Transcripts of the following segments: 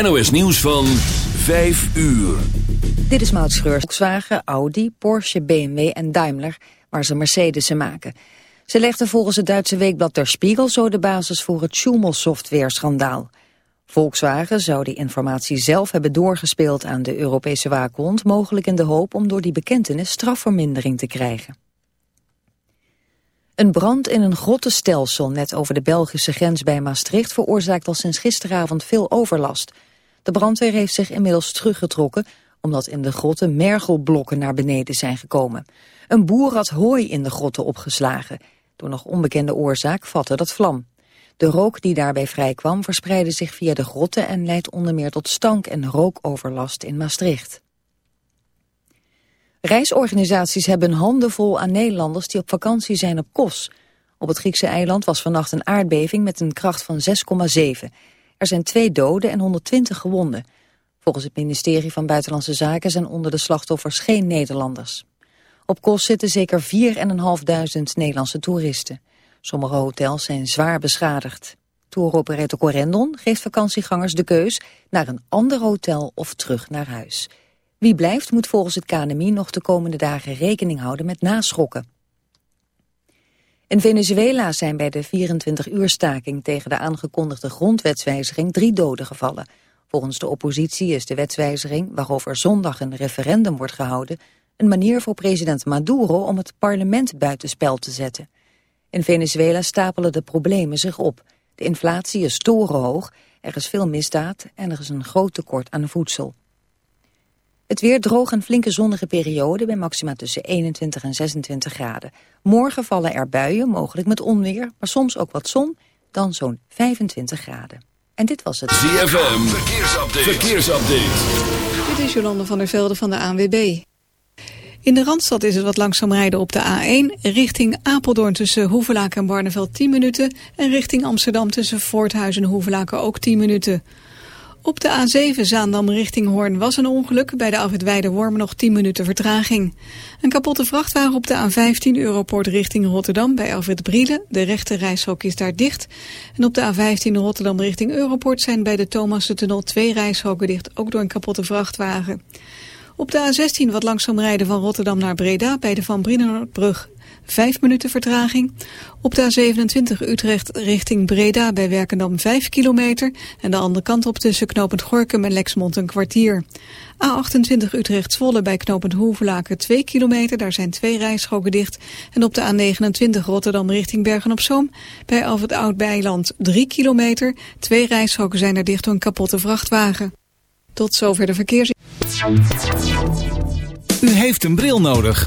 NOS nieuws van 5 uur. Dit is Maud. Volkswagen, Audi, Porsche, BMW en Daimler, waar ze Mercedesen maken. Ze legden volgens het Duitse weekblad Der Spiegel zo de basis voor het Schumel-software-schandaal. Volkswagen zou die informatie zelf hebben doorgespeeld aan de Europese waakhond, mogelijk in de hoop om door die bekentenis strafvermindering te krijgen. Een brand in een grottenstelsel net over de Belgische grens bij Maastricht veroorzaakt al sinds gisteravond veel overlast. De brandweer heeft zich inmiddels teruggetrokken omdat in de grotten mergelblokken naar beneden zijn gekomen. Een boer had hooi in de grotten opgeslagen. Door nog onbekende oorzaak vatte dat vlam. De rook die daarbij vrijkwam verspreidde zich via de grotten en leidt onder meer tot stank- en rookoverlast in Maastricht. Reisorganisaties hebben handen vol aan Nederlanders die op vakantie zijn op Kos. Op het Griekse eiland was vannacht een aardbeving met een kracht van 6,7. Er zijn twee doden en 120 gewonden. Volgens het ministerie van Buitenlandse Zaken zijn onder de slachtoffers geen Nederlanders. Op Kos zitten zeker 4.500 Nederlandse toeristen. Sommige hotels zijn zwaar beschadigd. Touroperator Corendon geeft vakantiegangers de keus naar een ander hotel of terug naar huis. Wie blijft moet volgens het KNMI nog de komende dagen rekening houden met naschokken. In Venezuela zijn bij de 24-uur staking tegen de aangekondigde grondwetswijziging drie doden gevallen. Volgens de oppositie is de wetswijziging, waarover zondag een referendum wordt gehouden, een manier voor president Maduro om het parlement buitenspel te zetten. In Venezuela stapelen de problemen zich op. De inflatie is torenhoog, er is veel misdaad en er is een groot tekort aan voedsel. Het weer droog en flinke zonnige periode bij maxima tussen 21 en 26 graden. Morgen vallen er buien, mogelijk met onweer, maar soms ook wat zon, dan zo'n 25 graden. En dit was het. ZFM, verkeersupdate. verkeersupdate. Dit is Jolande van der Velde van de ANWB. In de Randstad is het wat langzaam rijden op de A1... richting Apeldoorn tussen Hoevelaken en Barneveld 10 minuten... en richting Amsterdam tussen Voorthuis en Hoevelaken ook 10 minuten. Op de A7 Zaandam richting Hoorn was een ongeluk. Bij de afwit Wormen nog 10 minuten vertraging. Een kapotte vrachtwagen op de A15 Europoort richting Rotterdam bij Alfred Brielen. De rechte reishok is daar dicht. En op de A15 Rotterdam richting Europoort zijn bij de Tunnel twee reishokken dicht. Ook door een kapotte vrachtwagen. Op de A16 wat langzaam rijden van Rotterdam naar Breda bij de Van Brienenoordbrug 5 minuten vertraging. Op de A27 Utrecht richting Breda bij Werkendam 5 kilometer. En de andere kant op tussen knopend Gorkum en Lexmond een kwartier. A28 Utrecht-Zwolle bij knopend Hoevelaken 2 kilometer. Daar zijn twee rijstroken dicht. En op de A29 Rotterdam richting Bergen-op-Zoom. Bij Alfred Oud-Beiland 3 kilometer. Twee rijstroken zijn er dicht door een kapotte vrachtwagen. Tot zover de verkeers... U heeft een bril nodig.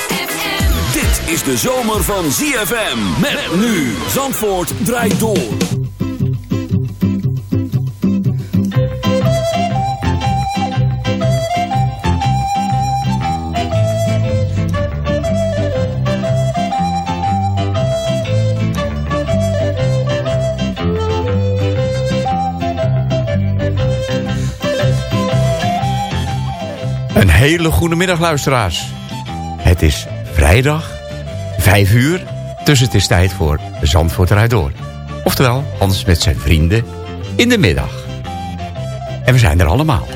is de zomer van ZFM. Met, met nu Zandvoort draait door. Een hele goede middag, luisteraars. Het is vrijdag 5 uur, dus het is tijd voor Zandvoort eruit door. Oftewel, Hans met zijn vrienden in de middag. En we zijn er allemaal.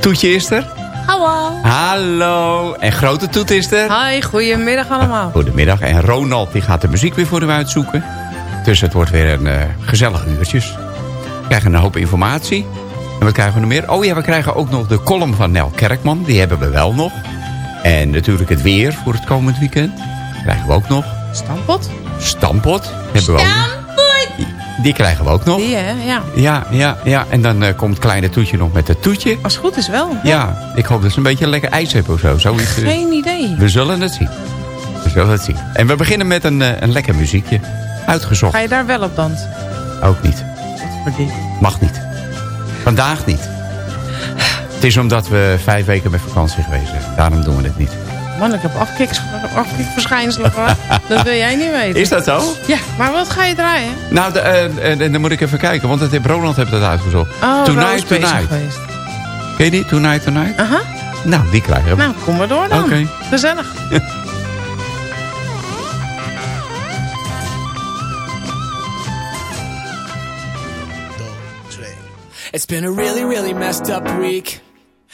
Toetje is er. Hallo. Hallo. En grote Toet is er. Hi, goedemiddag allemaal. Goedemiddag. En Ronald die gaat de muziek weer voor u uitzoeken. Dus het wordt weer een uh, gezellig uurtjes. We krijgen een hoop informatie. En wat krijgen we nog meer? Oh ja, we krijgen ook nog de column van Nel Kerkman. Die hebben we wel nog. En natuurlijk het weer voor het komend weekend. Krijgen we ook nog. Stampot? Stampot. Hebben we ook die krijgen we ook nog. Die, hè? Ja. Ja, ja, ja. En dan uh, komt kleine Toetje nog met het toetje. Als het goed is wel. Ja, ik hoop dat ze een beetje lekker ijs hebben of zo. Zoiets, uh, Geen idee. We zullen het zien. We zullen het zien. En we beginnen met een, uh, een lekker muziekje. Uitgezocht. Ga je daar wel op dansen? Ook niet. Mag niet. Vandaag niet. Het is omdat we vijf weken met vakantie geweest zijn. Daarom doen we het niet. Man, ik heb afkikverschijnselen gehad. dat wil jij niet weten. Is dat zo? Ja, maar wat ga je draaien? Nou, uh, dan moet ik even kijken. Want het, Roland heeft dat uitgezocht. Oh, Tonight, Tonight. Geweest. Ken je die? Tonight, Tonight? Aha. Nou, die krijgen we. Nou, kom maar door dan. Oké. Okay. Gezellig. It's been a really, really messed up week.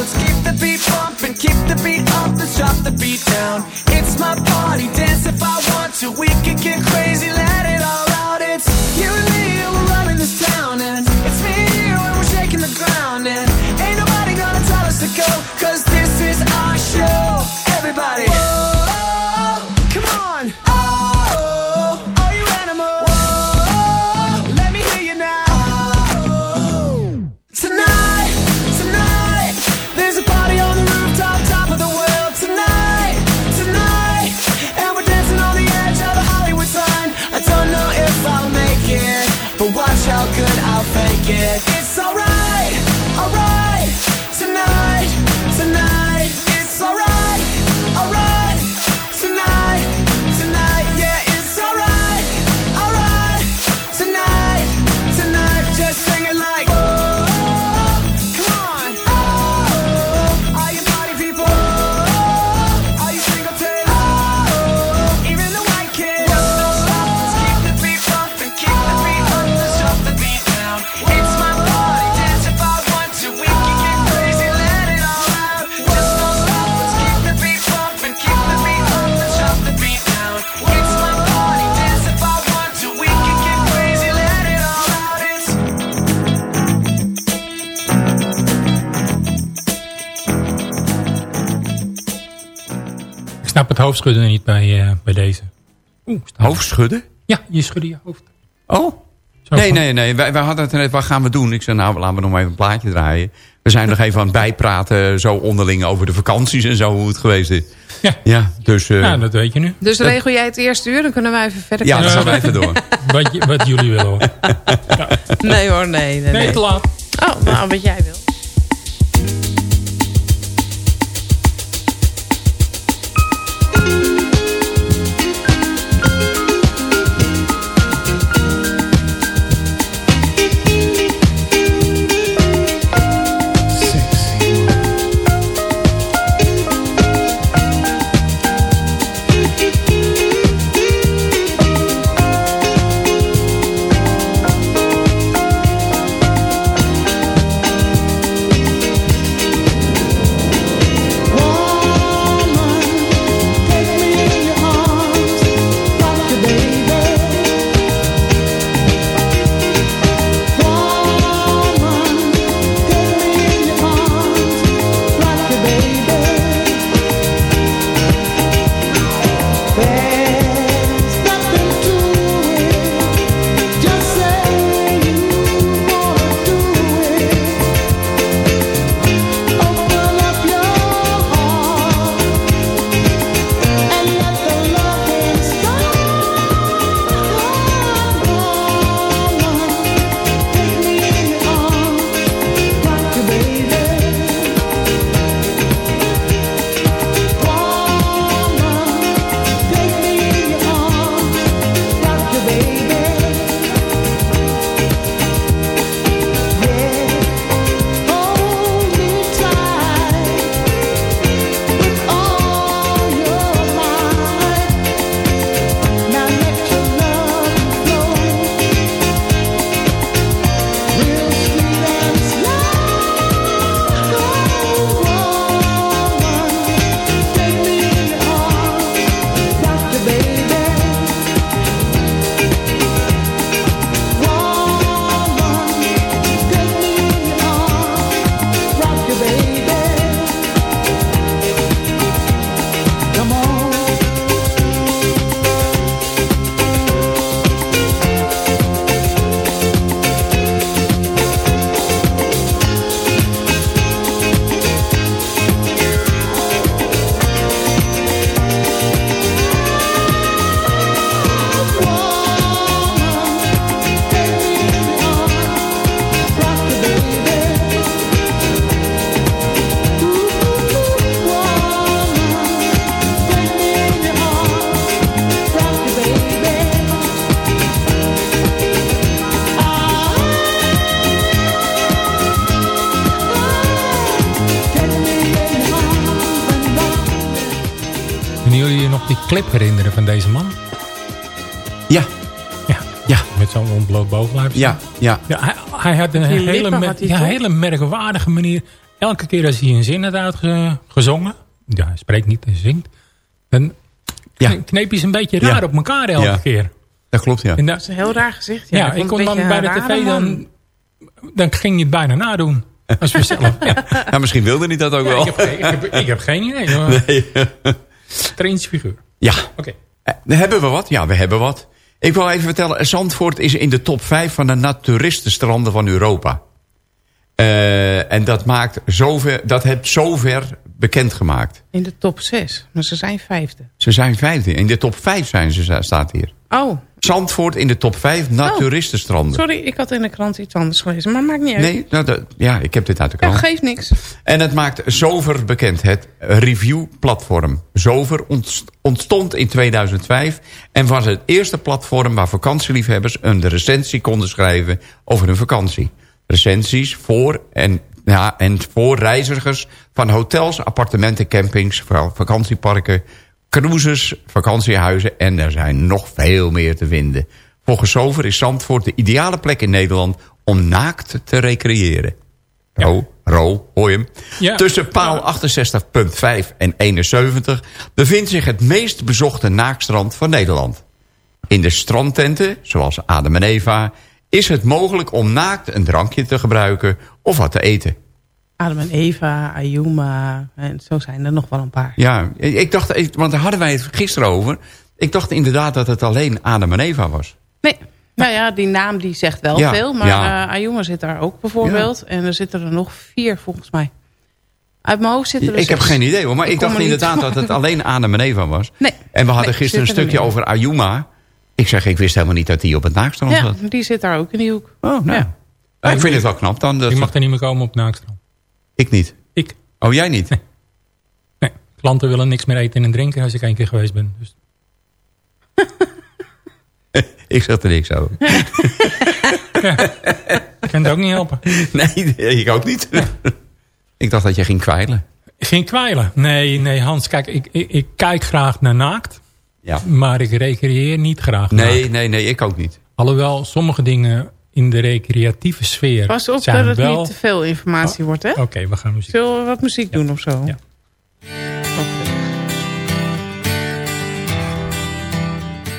let's keep the beat pumping, keep the beat up, let's drop the beat down. It's my party, dance if I want to, we can get crazy, let it all hoofdschudden niet bij, eh, bij deze. Oeh, Hoofdschudden? Ja, je schudde je hoofd. Oh? Zo Nee, van- nee, nee. Wij, wij hadden het net, wat gaan we doen? Ik zei, nou, laten we nog maar even een plaatje draaien. We zijn nog even aan het bijpraten, zo onderling over de vakanties en zo, hoe het geweest is. Ja, ja dus... Uh, ja, dat weet je nu. Dus regel jij het eerste uur, dan kunnen wij even verder Ja, dan gaan we even door. wat, wat, jullie willen hoor. Ja. Nee hoor, nee. Nee, nee. nee te laat. Oh, nou, wat jij wil. Clip herinneren van deze man? Ja. Ja. ja. Met zo'n ontbloot bovenlijf. Ja. ja. ja hij, hij had een hele, had ja, hele merkwaardige manier. Elke keer als hij een zin had uitgezongen. Ja, hij spreekt niet, hij zingt. Dan ja. kneep hij ze een beetje raar op elkaar elke ja. keer. Dat klopt, ja. Dat, dat is een heel raar gezicht. Ja, ja ik kon dan bij de tv dan... Dan ging je het bijna nadoen. Als we zelf. Ja. ja. misschien wilde hij dat ook wel. Ik heb, ik, heb, ik heb, geen idee. Hoor. Nee. Strange figuur. Ja. Oké. Okay. Hebben we wat? Ja, we hebben wat. Ik wil even vertellen, Zandvoort is in de top 5 van de naturistenstranden van Europa. Uh, en dat, maakt zover, dat heeft zover bekendgemaakt. In de top 6, maar ze zijn vijfde. Ze zijn vijfde. In de top 5 zijn ze, staat hier. Oh. Zandvoort in de top 5 naturistenstranden. Oh. Sorry, ik had in de krant iets anders gelezen, maar maakt niet uit. Nee, nou, dat, ja, ik heb dit uit de krant. Ja, geeft niks. En het maakt Zover bekend, het review-platform. Zover ontstond in 2005 en was het eerste platform waar vakantieliefhebbers een recensie konden schrijven over hun vakantie. Recensies voor en, ja, en voor reizigers van hotels, appartementen, campings, vakantieparken, cruises, vakantiehuizen en er zijn nog veel meer te vinden. Volgens Zover is Zandvoort de ideale plek in Nederland om naakt te recreëren. Ja. Ro, Ro, hoor je hem? Ja. Tussen paal 68.5 en 71 bevindt zich het meest bezochte naakstrand van Nederland. In de strandtenten, zoals Adam en Eva, is het mogelijk om naakt een drankje te gebruiken of wat te eten. Adam en Eva, Ayuma, en zo zijn er nog wel een paar. Ja, ik dacht, want daar hadden wij het gisteren over. Ik dacht inderdaad dat het alleen Adam en Eva was. Nee. Nou ja, die naam die zegt wel veel. Maar ja. uh, Ayuma zit daar ook bijvoorbeeld. En er zitten er nog vier volgens mij. Uit mijn hoofd zitten er Ik heb geen idee hoor. Maar ik, dacht inderdaad dat het alleen aan en Beneva was. Nee. En we hadden gisteren een stukje over Ayuma. Ik zeg, ik wist helemaal niet dat die op het naakstrand ja, zat. die zit daar ook in die hoek. Oh, nou. Ja. ik vind het wel knap dan. Dat je mag er niet meer komen op het naakstrand. Ik niet. Ik. Oh, jij niet? Nee. nee. Klanten willen niks meer eten en drinken als ik één keer geweest ben. Dus. ik zeg er niks over. ja. Ik kan het ook niet helpen. Nee, ik ook niet. ik dacht dat je ging kwijlen. Ging kwijlen? Nee, nee Hans, kijk, ik, ik, ik kijk graag naar naakt. Ja. Maar ik recreëer niet graag Nee, naakt. nee, nee, ik ook niet. Alhoewel sommige dingen in de recreatieve sfeer Pas op zijn dat het wel... niet te veel informatie wordt, hè? Oké, okay, we gaan muziek Zullen we wat muziek doen of zo? Ja.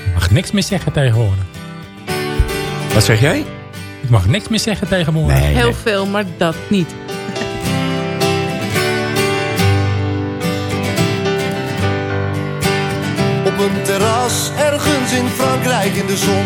Ik mag niks meer zeggen tegenwoordig. Wat zeg jij? Ik mag niks meer zeggen tegenwoordig. Nee, Heel nee. veel, maar dat niet. Op een terras ergens in Frankrijk in de zon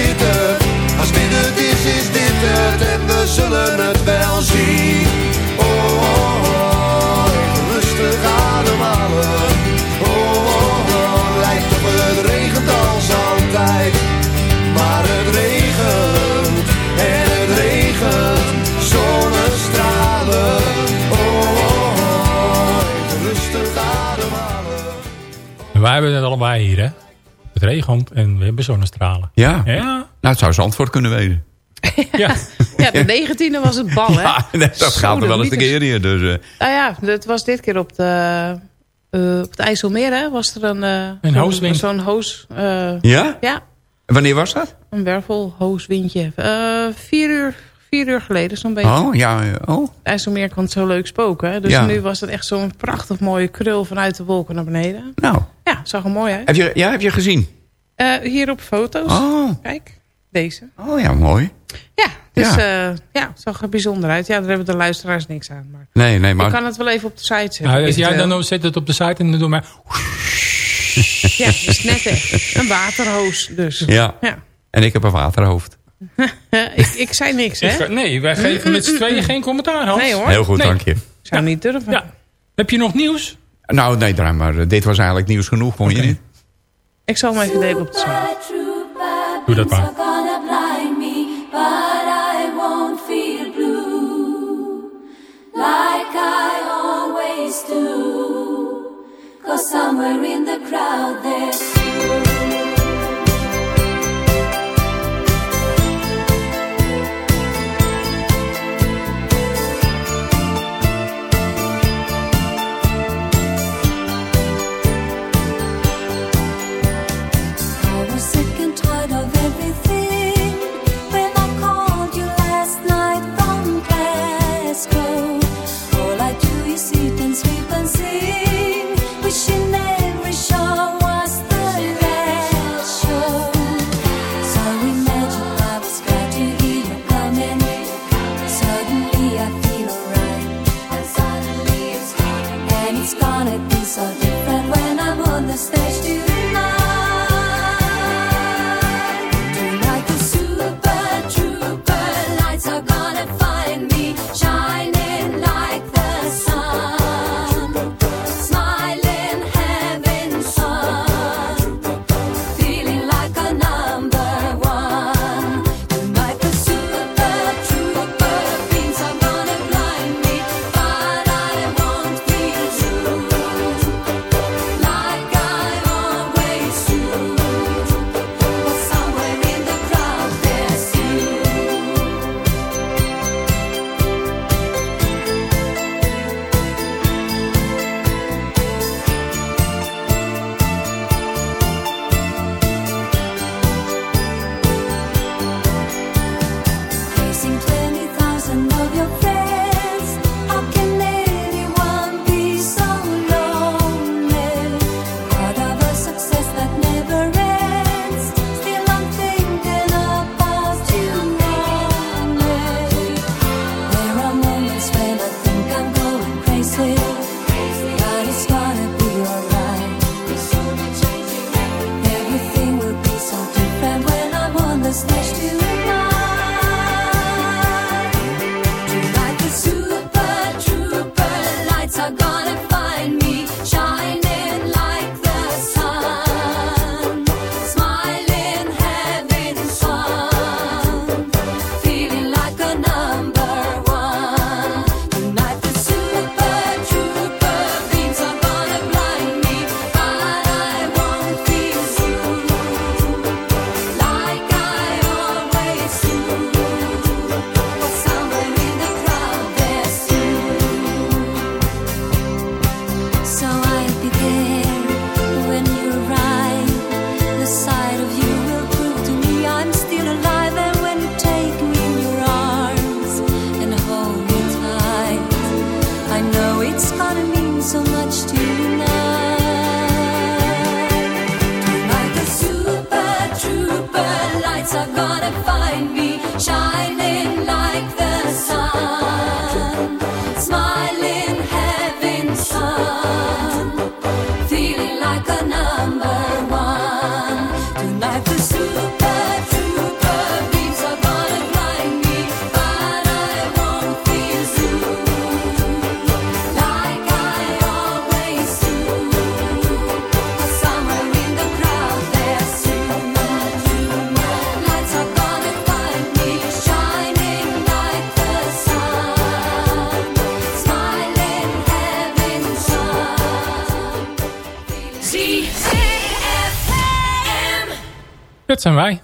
Wij hebben het allebei hier, hè? Het regent en we hebben zonnestralen. Ja. Ja. Nou, het zou zijn antwoord kunnen weten. Ja. Ja, de negentiende was het bal, hè? Ja, nee, dat Zo, gaat er de wel eens een keer in. Dus, eh, Nou ja, het was dit keer op, de, eh, op het IJsselmeer, hè? Was er een... eh, Een zo'n- hooswind. Zo'n hoos... eh, ja? ja, En wanneer was dat? een wervelhooswindje. Eh vier, uur, vier uur geleden zo'n beetje. Oh, ja. ja, Oh. Het IJsselmeer kan het zo leuk spoken. Hè? Dus Ja. nu was het echt zo'n prachtig mooie krul vanuit de wolken naar beneden. Nou, zag er mooi uit. heb je, ja, heb je gezien? Eh, hier op foto's. Oh, Kijk, deze. oh ja, mooi. Ja, dus Ja. ja. ja, het zag er bijzonder uit. Ja, daar hebben de luisteraars niks aan. Maar Nee, nee, maar... ik kan het wel even op de site zetten. Nou, als jij dan ook zet het op de site en dan doe maar... ja, is net echt. Een waterhoos dus. Ja. ja. En ik heb een waterhoofd. ik, ik zei niks, hè? nee, wij geven met z'n tweeën geen commentaar, Hans. Nee hoor. Heel goed, dank je. Zou niet durven. Ja. Heb je nog nieuws? Nou, nee, maar dit was eigenlijk nieuws genoeg, vond je niet? Ik zal hem even delen op de site. Doe dat maar. Like I always do Cause somewhere in the crowd there's was next to Dat zijn wij.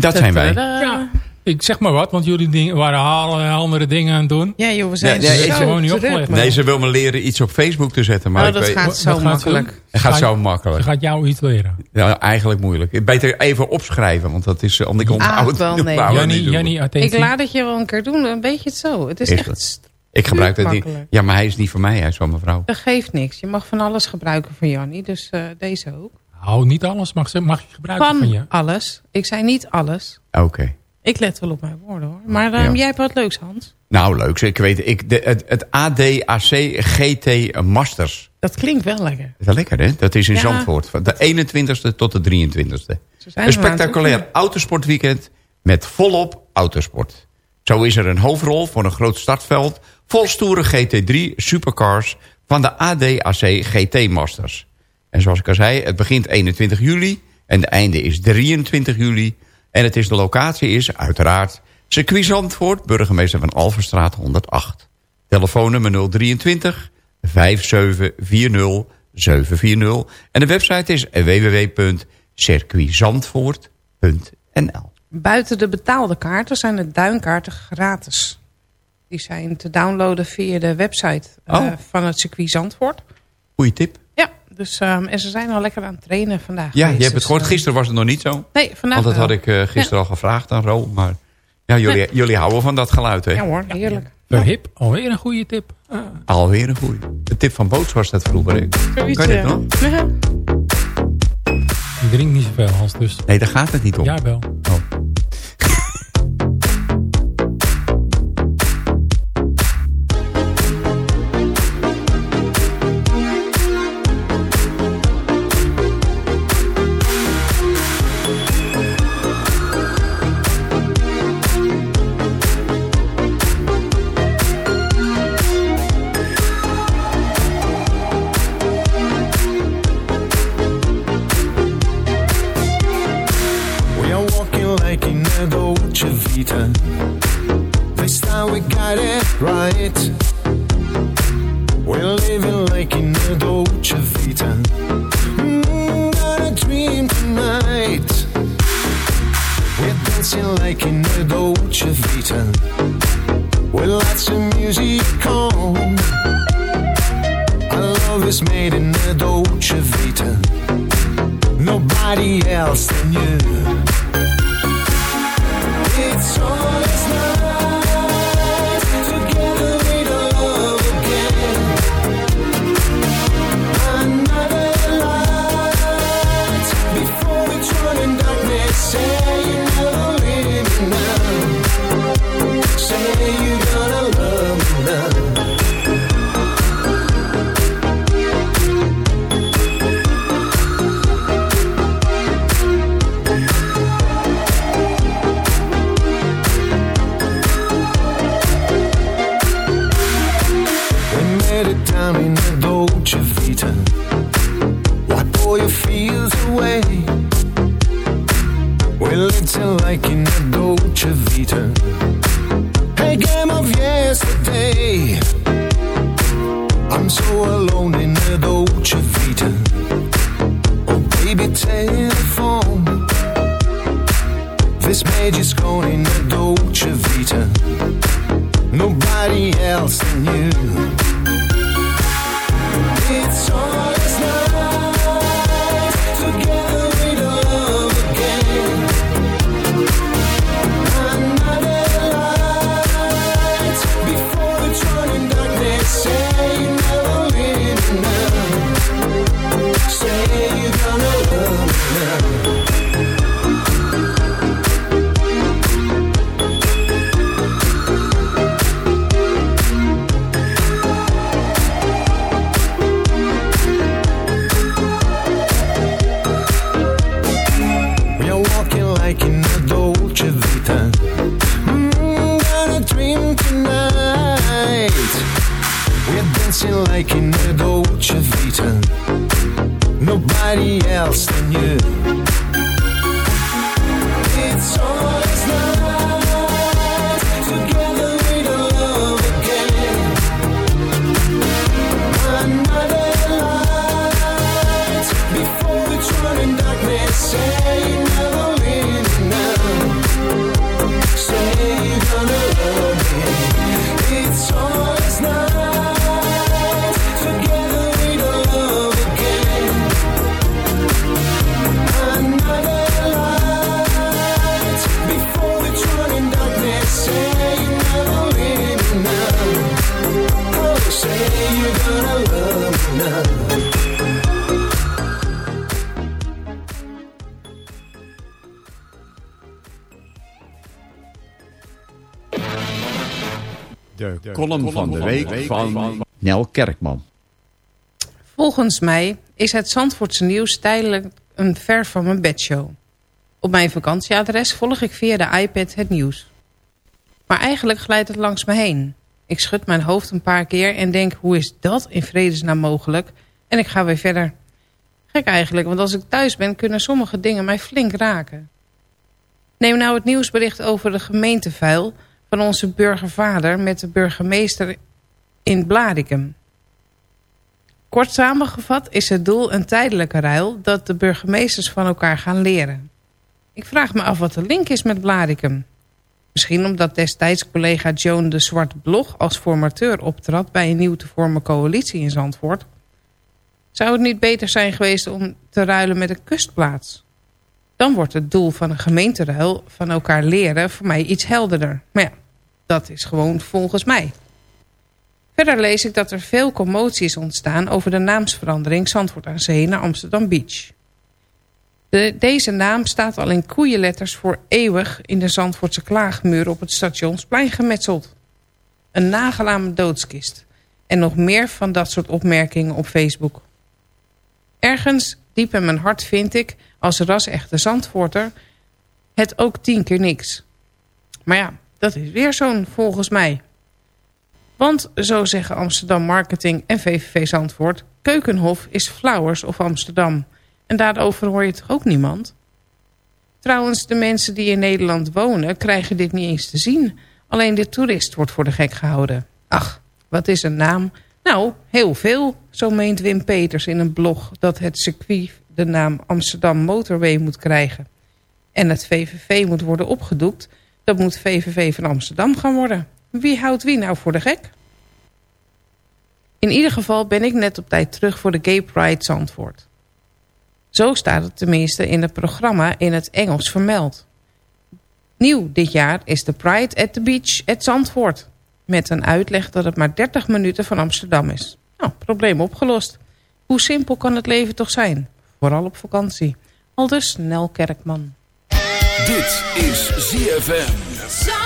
Dat zijn wij. Ja. Ik zeg maar wat, want jullie waren alle andere dingen aan het doen. Ja joh, we zijn ja, nee, gewoon niet opgelegd. Nee, ze wil me leren iets op Facebook te zetten. Maar oh, dat gaat zo makkelijk. Het gaat zo makkelijk. Ze gaat jou iets leren. Ja, eigenlijk moeilijk. Beter even opschrijven, want dat is... Want ik onthoud ah, wel, nee. Jannie, Jannie, ik laat het je wel een keer doen, een beetje het zo. Het is echt... Ik gebruik het niet. Ja, maar hij is niet van mij, hij is van mevrouw. Dat geeft niks. Je mag van alles gebruiken van Jannie, dus uh, deze ook. Nou, niet alles mag, mag je gebruiken van, van je. alles. Ik zei niet alles. Oké. Ik let wel op mijn woorden hoor. Maar um, jij hebt wat leuks, Hans. Nou, leuk. Ik weet, ik, de, het, het ADAC GT Masters. Dat klinkt wel lekker. Dat is wel lekker, hè? Dat is in Zandvoort. Van de 21ste tot de 23ste. Een spectaculair autosportweekend met volop autosport. Zo is er een hoofdrol voor een groot startveld... vol stoere GT3 supercars van de ADAC GT Masters. En zoals ik al zei, het begint 21 juli... en de einde is 23 juli. En het is de locatie is uiteraard... circuit Zandvoort, burgemeester van Alverstraat 108. Telefoonnummer 023 5740 740. En de website is www.circuitzandvoort.nl. Buiten de betaalde kaarten zijn de duinkaarten gratis. Die zijn te downloaden via de website eh, oh. van het circuit Zandvoort. Goeie tip. Dus, um, en ze zijn al lekker aan het trainen vandaag. Ja, je hebt het dus, gehoord. Eh, gisteren was het nog niet zo. Nee, vandaag Want dat had ik uh, gisteren al gevraagd aan Ro. Maar ja, jullie, jullie houden van dat geluid, hè? Ja hoor, heerlijk. Ja. Hip, alweer een goede tip. Ah. Alweer een goede. De tip van Boots was dat vroeger. Ik. kan je dit nog? Ja. Ik drink niet zoveel, Hans, dus... Nee, daar gaat het niet om. Ja, wel. Oh. Column van de week van Nel Kerkman. Volgens mij is het Zandvoortse nieuws tijdelijk een ver van mijn bedshow. Op mijn vakantieadres volg ik via de iPad het nieuws. Maar eigenlijk glijdt het langs me heen. Ik schud mijn hoofd een paar keer en denk hoe is dat in vredesnaam mogelijk? En ik ga weer verder. Gek eigenlijk, want als ik thuis ben kunnen sommige dingen mij flink raken. Neem nou het nieuwsbericht over de gemeentevuil van onze burgervader met de burgemeester in Bladikum. Kort samengevat is het doel een tijdelijke ruil dat de burgemeesters van elkaar gaan leren. Ik vraag me af wat de link is met Bladikum. Misschien omdat destijds collega Joan de Zwart Blog als formateur optrad bij een nieuw te vormen coalitie in Zandvoort. Zou het niet beter zijn geweest om te ruilen met een kustplaats? Dan wordt het doel van een gemeenteruil van elkaar leren voor mij iets helderder. Maar ja, dat is gewoon volgens mij. Verder lees ik dat er veel commotie is ontstaan over de naamsverandering Zandvoort aan Zee naar Amsterdam Beach. De, deze naam staat al in koeienletters voor eeuwig in de Zandvoortse klaagmuur op het stationsplein gemetseld. Een nagelamen doodskist. En nog meer van dat soort opmerkingen op Facebook. Ergens diep in mijn hart vind ik, als ras-echte Zandvoorter, het ook tien keer niks. Maar ja, dat is weer zo'n volgens mij. Want, zo zeggen Amsterdam Marketing en VVV Zandvoort... Keukenhof is Flowers of Amsterdam. En daarover hoor je toch ook niemand? Trouwens, de mensen die in Nederland wonen krijgen dit niet eens te zien. Alleen de toerist wordt voor de gek gehouden. Ach, wat is een naam? Nou, heel veel, zo meent Wim Peters in een blog... dat het circuit de naam Amsterdam Motorway moet krijgen. En het VVV moet worden opgedoekt. Dat moet VVV van Amsterdam gaan worden. Wie houdt wie nou voor de gek? In ieder geval ben ik net op tijd terug voor de Gay Pride Zandvoort. Zo staat het tenminste in het programma in het Engels vermeld. Nieuw dit jaar is de Pride at the Beach at Zandvoort. Met een uitleg dat het maar 30 minuten van Amsterdam is. Nou, probleem opgelost. Hoe simpel kan het leven toch zijn? Vooral op vakantie. Aldus Nel Kerkman. Dit is ZFM.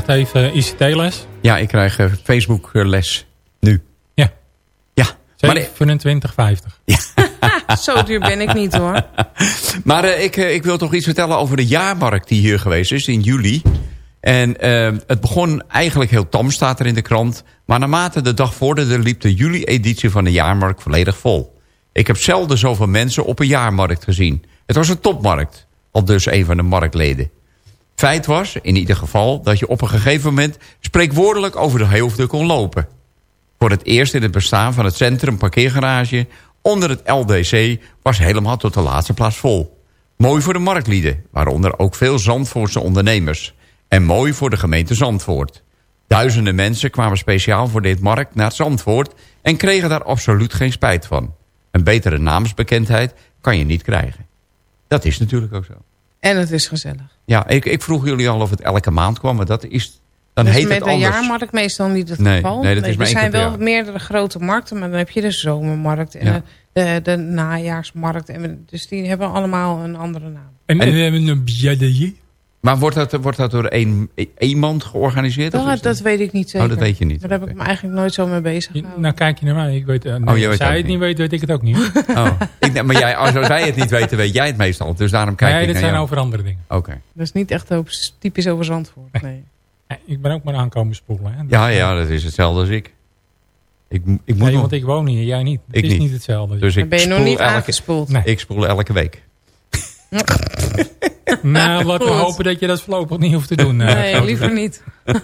Krijgt even ICT-les. Ja, ik krijg uh, Facebook-les nu. Ja. Ja. 27,50. Ja. Zo duur ben ik niet hoor. maar uh, ik, uh, ik wil toch iets vertellen over de jaarmarkt die hier geweest is in juli. En het begon eigenlijk heel tam, staat er in de krant. Maar naarmate de dag vorderde liep de juli-editie van de jaarmarkt volledig vol. Ik heb zelden zoveel mensen op een jaarmarkt gezien. Het was een topmarkt, al dus een van de marktleden. Feit was, in ieder geval, dat je op een gegeven moment... spreekwoordelijk over de hoofden kon lopen. Voor het eerst in het bestaan van het centrum parkeergarage... onder het LDC was helemaal tot de laatste plaats vol. Mooi voor de marktlieden, waaronder ook veel Zandvoortse ondernemers. En mooi voor de gemeente Zandvoort. Duizenden mensen kwamen speciaal voor dit markt naar Zandvoort... en kregen daar absoluut geen spijt van. Een betere naamsbekendheid kan je niet krijgen. Dat is natuurlijk ook zo. En het is gezellig. Ja, ik, ik vroeg jullie al of het elke maand kwam, maar dat is... Dan dus heet met het anders. een jaarmarkt meestal niet het nee, geval. Nee, dat is er zijn wel jaar. meerdere grote markten, maar dan heb je de zomermarkt en Ja. de, de najaarsmarkt. En, dus die hebben allemaal een andere naam. En, En- en we hebben een biaderie. Maar wordt dat, wordt dat door één, iemand georganiseerd? of Dat, dat weet ik niet zeker. Oh, dat weet je niet. Daar heb ik me eigenlijk nooit zo mee bezig gehouden. Nou, kijk je naar mij. Ik weet, uh, jij als weet zij het niet niet. weet, weet ik het ook niet. Oh. Ik, maar jij, als wij het niet weten, weet jij het meestal. Dus daarom kijk nee, ik dit naar zijn jou. over andere dingen. Oké. Dat is niet echt typisch over Zandvoort. Nee. Nee, Ik ben ook maar aankomen spoelen. Hè. Ja, ja, dat is hetzelfde als ik. Ik, ik moet Nee, nog, want ik woon hier, jij niet. Het Ik is niet. niet hetzelfde. dus Dan ik ben je nog spoel niet elke, aangespoeld. Nee. ik spoel elke week. nou, laten we hopen dat je dat voorlopig niet hoeft te doen. eh, Nee, liever niet.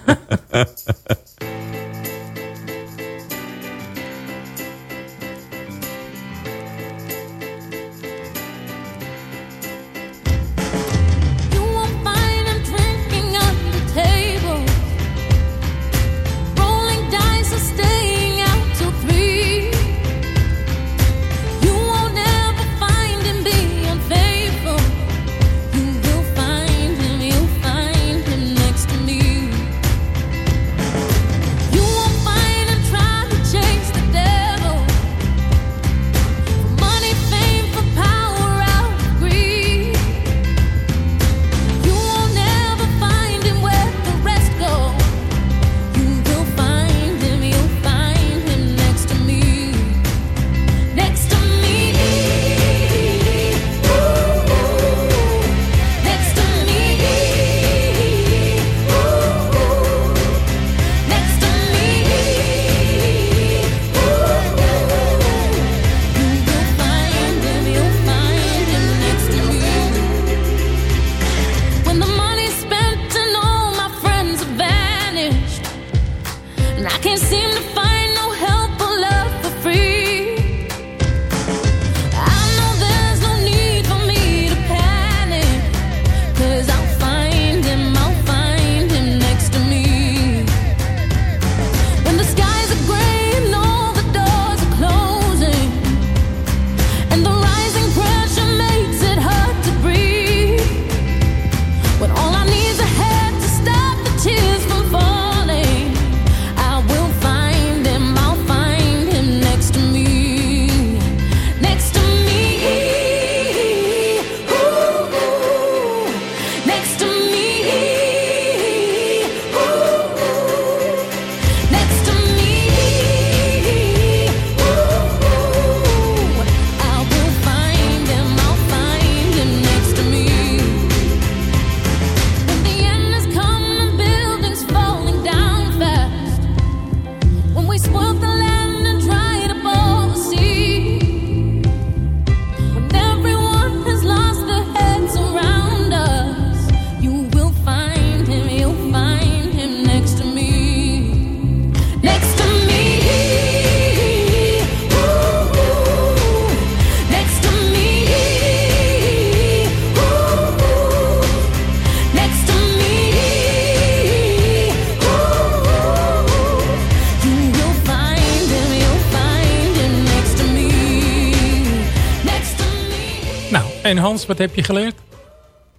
en Hans, wat heb je geleerd?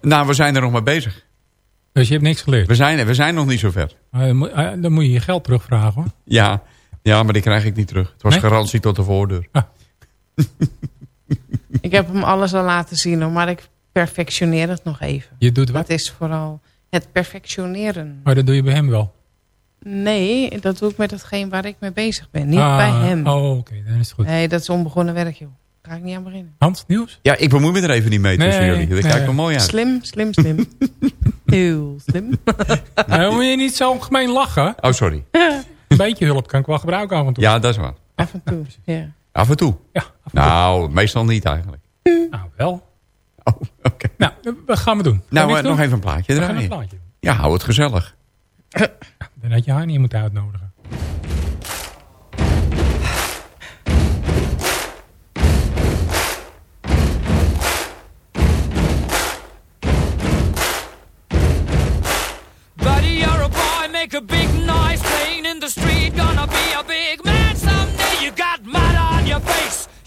Nou, we zijn er nog maar bezig. Dus je hebt niks geleerd. We zijn, er, we zijn nog niet zo ver. Eh, dan moet- eh, dan moet je je geld terugvragen hoor. Ja, ja, maar die krijg ik niet terug. Het was Nee? garantie tot de voordeur. Ik heb hem alles al laten zien, hoor, maar ik perfectioneer het nog even. Je doet wat? Dat is vooral... Het perfectioneren. Maar dat doe je bij hem wel? Nee, dat doe ik met hetgeen waar ik mee bezig ben. Niet Ah, bij hem. Oh, oké, dan is het goed. Nee, dat is onbegonnen werk, joh. Ga ik niet aan beginnen. Hans, nieuws? Ja, ik bemoei me er even niet mee tussen Nee, jullie. Dat nee. kijkt er mooi uit. Slim, slim, slim. Heel slim. Nou, moet je niet zo gemeen lachen. Oh, sorry. Een beetje hulp kan ik wel gebruiken af en toe. Ja, dat is waar. Af en toe, ja. Af en toe? Ja, Nou, meestal niet eigenlijk. Nou, wel. Oh, oké. Nou, wat gaan we doen? Gaan we Nou, iets eh, doen? nog even een plaatje We gaan een draaien. plaatje doen. Ja, hou het gezellig. Dan had je haar niet moeten uitnodigen.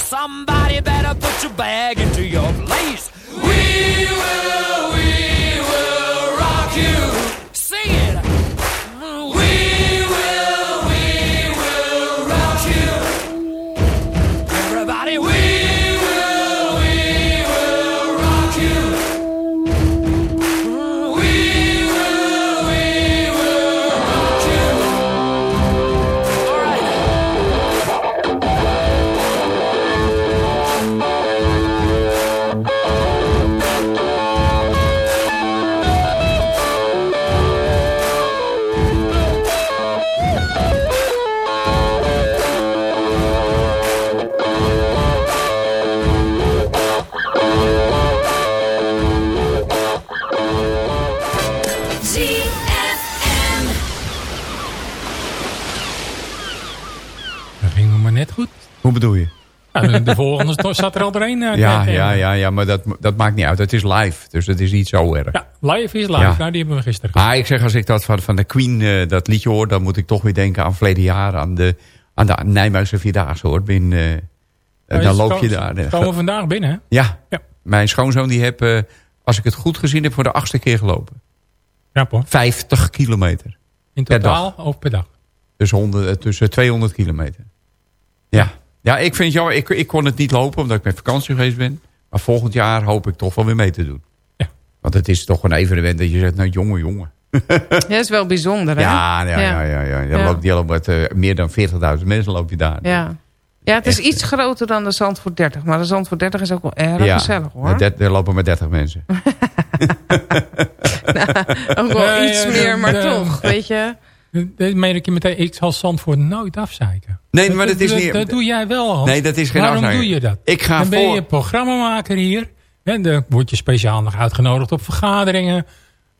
Somebody better put your bag into your place. We will, we de volgende zat er al doorheen. eh, Ja, ja, eh. ja, ja, maar dat, dat maakt niet uit. Het is live, dus het is niet zo erg. Ja, live is live. Ja. Nou, die hebben we gisteren gezien. Maar ik zeg, als ik dat van, van de Queen, eh, dat liedje hoor... dan moet ik toch weer denken aan verleden jaar... aan de, aan de Nijmeegse Vierdaagse, hoor. Bin, Ja, dan ze loop je ze daar. eh, komen vandaag binnen, hè? Ja. Ja. mijn schoonzoon die heb, als ik het goed gezien heb... voor de achtste keer gelopen. Knap hoor. 50 kilometer. In Per totaal of per dag? Dus 100, eh, tussen 200 kilometer. Ja. Ja, ik vind het jammer. Ik, ik kon het niet lopen omdat ik met vakantie geweest ben. Maar volgend jaar hoop ik toch wel weer mee te doen. Ja. Want het is toch een evenement dat je zegt, nou jongen, jongen. Ja, dat is wel bijzonder, hè? Ja, ja, ja. ja, ja. Je Ja. loopt, je loopt met eh, meer dan 40.000 mensen loop je daar. Ja. Ja, het is iets groter dan de Zandvoort 30. Maar de Zandvoort 30 is ook wel erg Ja, gezellig, hoor. der- Er lopen maar 30 mensen. Ook wel iets ja, meer, maar toch, weet je. Dat meen ik je meteen. Ik zal Zandvoort nooit afzeiken. Nee, maar dat is niet... Dat doe jij wel, Hans. Nee, dat is geen Waarom afzeiken. doe je dat? Ik ga dan ben voor- je programmamaker hier. En dan word je speciaal nog uitgenodigd op vergaderingen.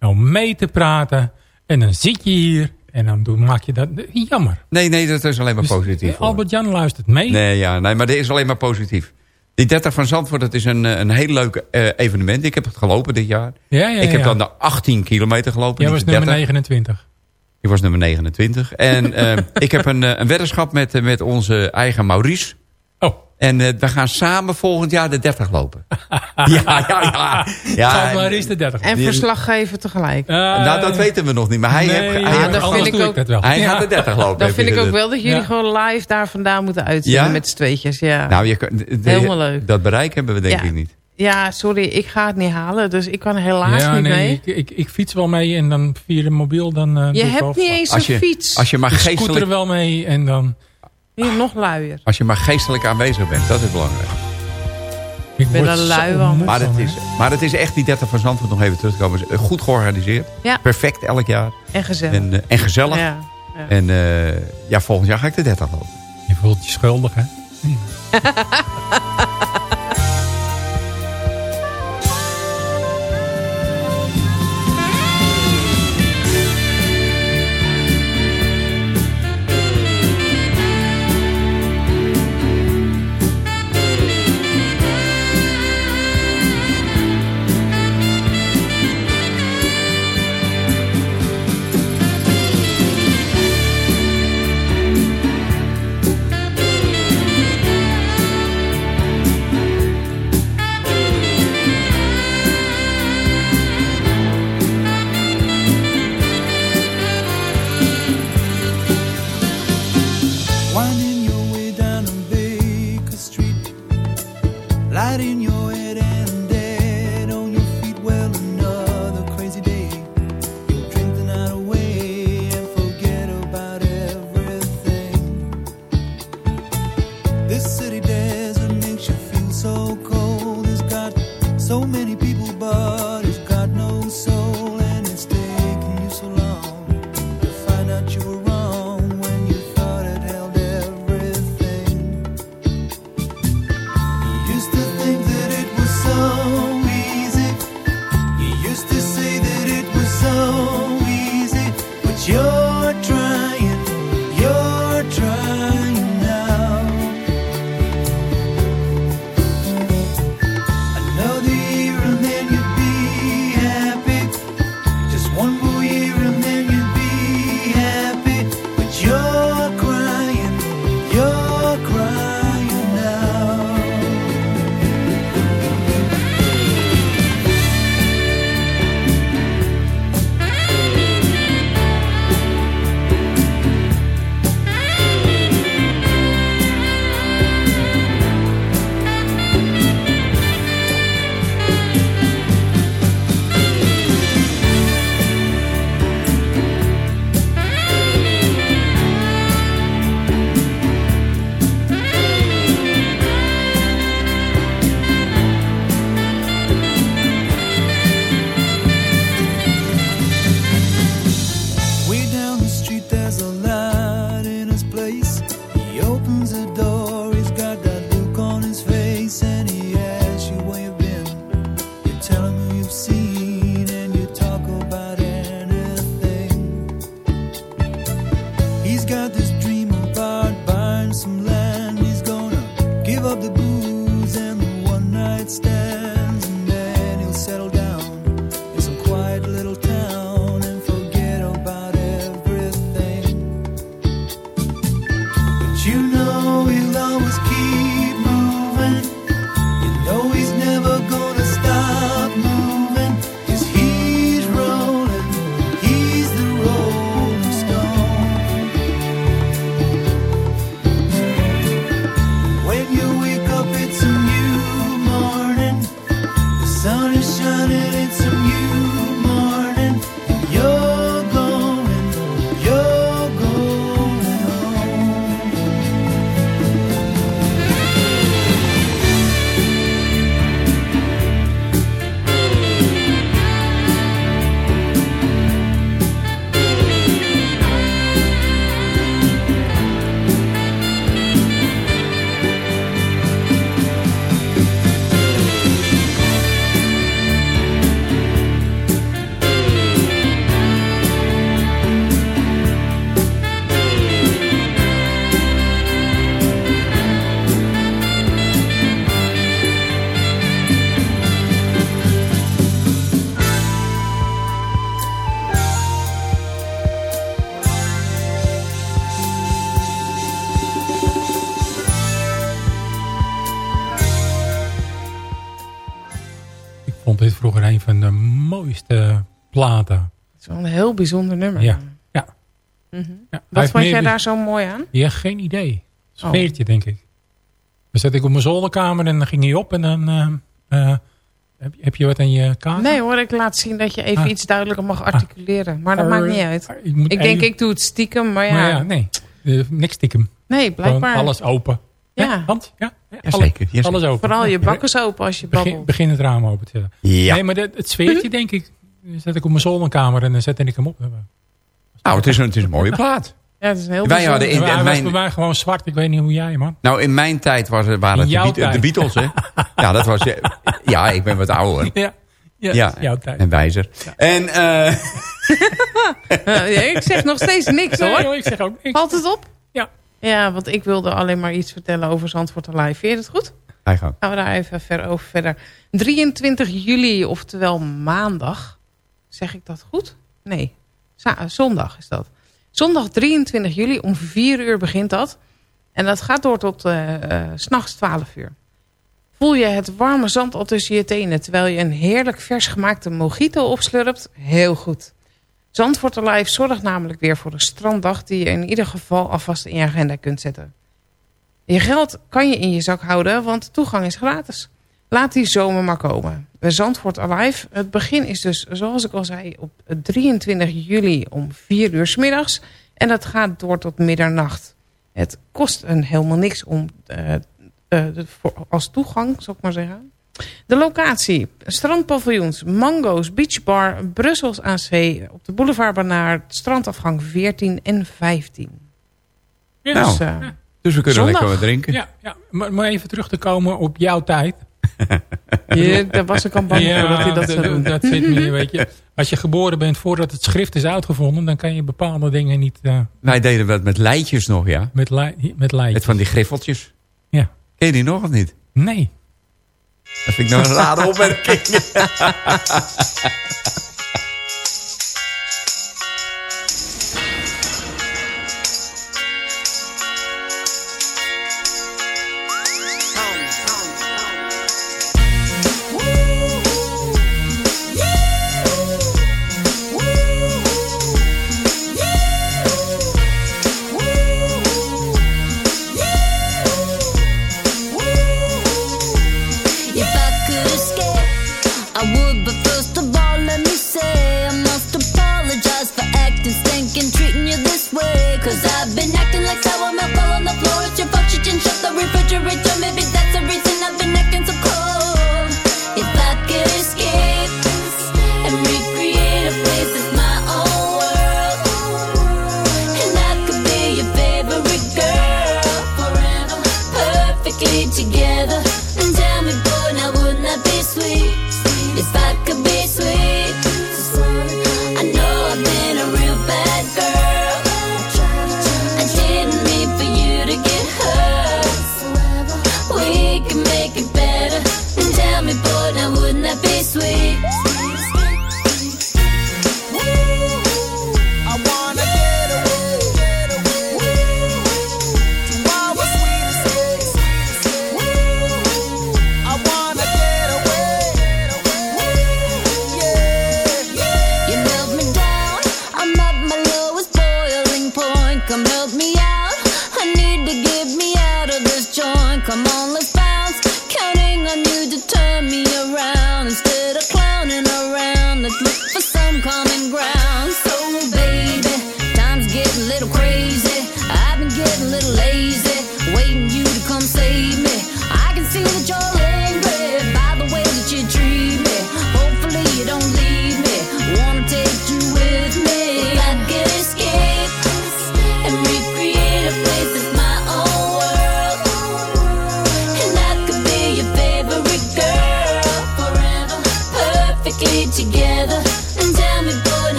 Om mee te praten. En dan zit je hier. En dan doe, maak je dat... Jammer. Nee, nee, dat is alleen maar Dus, positief. eh, hoor. Albert Jan luistert mee. Nee, ja, nee, maar dit is alleen maar positief. Die 30 van Zandvoort, dat is een, eh, een heel leuk eh, evenement. Ik heb het gelopen dit jaar. Ja, ja, ik heb ja. dan de 18 kilometer gelopen. Jij was nummer 30. 29. Ik was nummer 29. En eh, ik heb een, eh, een weddenschap met, eh, met onze eigen Maurice. Oh. En eh, we gaan samen volgend jaar de 30 lopen. ja, ja, ja. ja Gaat eens de 30. En Die- verslag geven tegelijk. nou, dat weten we nog niet. Maar hij, nee, heeft, hij, heeft- anders vind ik ook- wel. hij Ja. gaat de 30 lopen. Dan vind ik ook wel dat jullie Ja. gewoon live daar vandaan moeten uitzenden Ja? met z'n tweetjes. Ja. Nou, je, de- Helemaal leuk. Dat bereik hebben we denk Ja. ik niet. Ja, sorry, ik ga het niet halen, dus ik kan helaas Ja, niet nee, mee. ik, ik, ik fiets wel mee en dan via de mobiel dan... eh, Je hebt niet eens Als een je, fiets. als je maar Ik scooter geestelijk, wel mee en dan... Hier, nog luier. als je maar geestelijk aanwezig bent, dat is belangrijk. Ik ben er zo lui Maar het, is, maar het is echt die 30 van Zandvoort nog even terugkomen. Eh, Goed georganiseerd. Ja. Perfect elk jaar. En gezellig. En, eh, en gezellig. Ja, ja. En eh, ja, volgend jaar ga ik de 30 lopen. Je voelt je schuldig, hè? instead. Bijzonder nummer. Ja. ja. Mhm. Ja, Wat vond jij daar zo mooi aan? Ja, geen idee. Oh. Sfeertje, denk ik. Dan zat ik op mijn zolderkamer en dan ging hij op en dan... eh, eh, heb, heb je wat aan je kaart? Nee hoor, ik laat zien dat je even Ah. iets duidelijker mag articuleren. Maar dat Ah. maakt niet uit. Ah, ik denk, even- ik doe het stiekem, maar ja. Maar ja, nee. Eh, niks stiekem. Nee, blijkbaar. Gewoon alles open. Ja. Hè, Hans? Ja? Ja, alles open. Vooral je Ja. bakkers open als je Begin, babbelt. begin het raam open te zetten. Ja. Nee, maar dat, het sfeertje, denk ik. Dan zet ik op mijn zolderkamer en dan zette ik hem op. Nou, het is, een, het is een mooie plaat. Ja, het is een heel Wij hadden in, in was mijn, bij mij gewoon zwart. Ik weet niet hoe jij, man. nou, in mijn tijd was, het- waren het de, Beat-. Beatles, hè? Ja, dat was... Ja, ik ben wat ouder. Ja, ja, jouw tijd. en wijzer. En, eh ja, ik zeg nog steeds niks hoor. ik zeg ook niks. Valt het op? Ja. Ja, want ik wilde alleen maar iets vertellen over Zandvoort Alive. Vind je het goed? Hij gaat. Gaan we daar even ver over verder. 23 juli, oftewel maandag. Zeg ik dat goed? Nee, Za- zondag is dat. Zondag 23 juli om 4 uur begint dat. En dat gaat door tot eh eh, s s'nachts 12 uur. Voel je het warme zand al tussen je tenen... terwijl je een heerlijk vers gemaakte mojito opslurpt? Heel goed. Zandvoort Alive zorgt namelijk weer voor een stranddag... die je in ieder geval alvast in je agenda kunt zetten. Je geld kan je in je zak houden, want toegang is gratis. Laat die zomer maar komen. Bij Zandvoort Alive. Het begin is dus, zoals ik al zei, op 23 juli om 4 uur s middags. En dat gaat door tot middernacht. Het kost een helemaal niks om, uh, uh, voor, als toegang, zou ik maar zeggen. De locatie, strandpaviljoens, Mango's, Beachbar, Brussels aan Zee... op de boulevard Banaar, strandafgang 14 en 15. Ja, dus, uh, dus we kunnen zondag. lekker wat drinken. Ja, ja, maar, maar even terug te komen op jouw tijd. Ja, daar was ik al bang ja, dat hij dat zou doen. Dat zit me, weet je. Als je geboren bent voordat het schrift is uitgevonden... dan kan je bepaalde dingen niet... Uh... Wij deden dat met leidjes nog, ja. Met, lei, met leidjes. Met van die griffeltjes. Ja. Ken je die nog of niet? Nee. Dat vind ik nou een rare opmerking.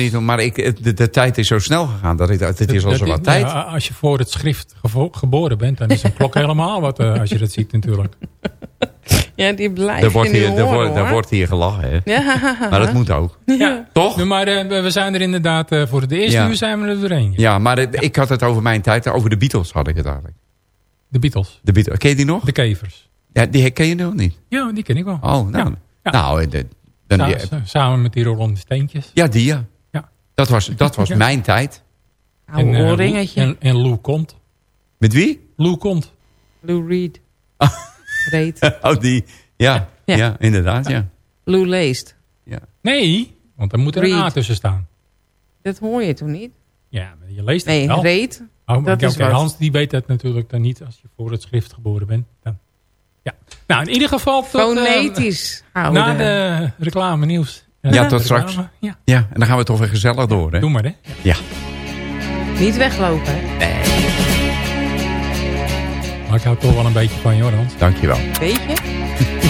niet om. Maar ik, de, de, tijd is zo snel gegaan dat ik het is al zo wat tijd. Ja, als je voor het schrift geboren bent, dan is een klok helemaal wat uh, als je dat ziet natuurlijk. Ja, die blijft er wordt hier, er, wordt, er wordt hier gelachen. Hè? Ja. Maar dat moet ook. Ja. Toch? Maar uh, we zijn er inderdaad, uh, voor de eerste ja. uur zijn we er doorheen. Ja, maar ik had het over mijn tijd. Over de Beatles had ik het eigenlijk. De Beatles? De Beatles. Ken je die nog? De Kevers. Ja, die ken je nog niet? Ja, die ken ik wel. Oh, nou. Ja. Nou, de, dan Sa die, samen met die rollende steentjes. Ja, die ja. Dat was, dat was mijn tijd. Oude en, oorringetje. En, en Lou Kont. Met wie? Lou Kont. Lou Reed. Reed. oh, die. Ja, ja, ja. inderdaad, ja. Lou Leest. Ja. Nee, want dan moet er een. A tussen staan. Dat hoor je toen niet? Ja, maar je leest het Nee, wel. Reed. Oh, maar dat is. Hans die weet dat natuurlijk dan niet als je voor het schrift geboren bent. Dan. Ja. Nou, in ieder geval... Tot, eh, Fonetisch na de reclame nieuws. Ja, tot straks. Ja. Ja, en dan gaan we toch weer gezellig door, hè? Doe maar, hè. Ja. Niet weglopen, hè? Maar ik hou toch wel een beetje van je, hoor, Hans. Dankjewel. Weet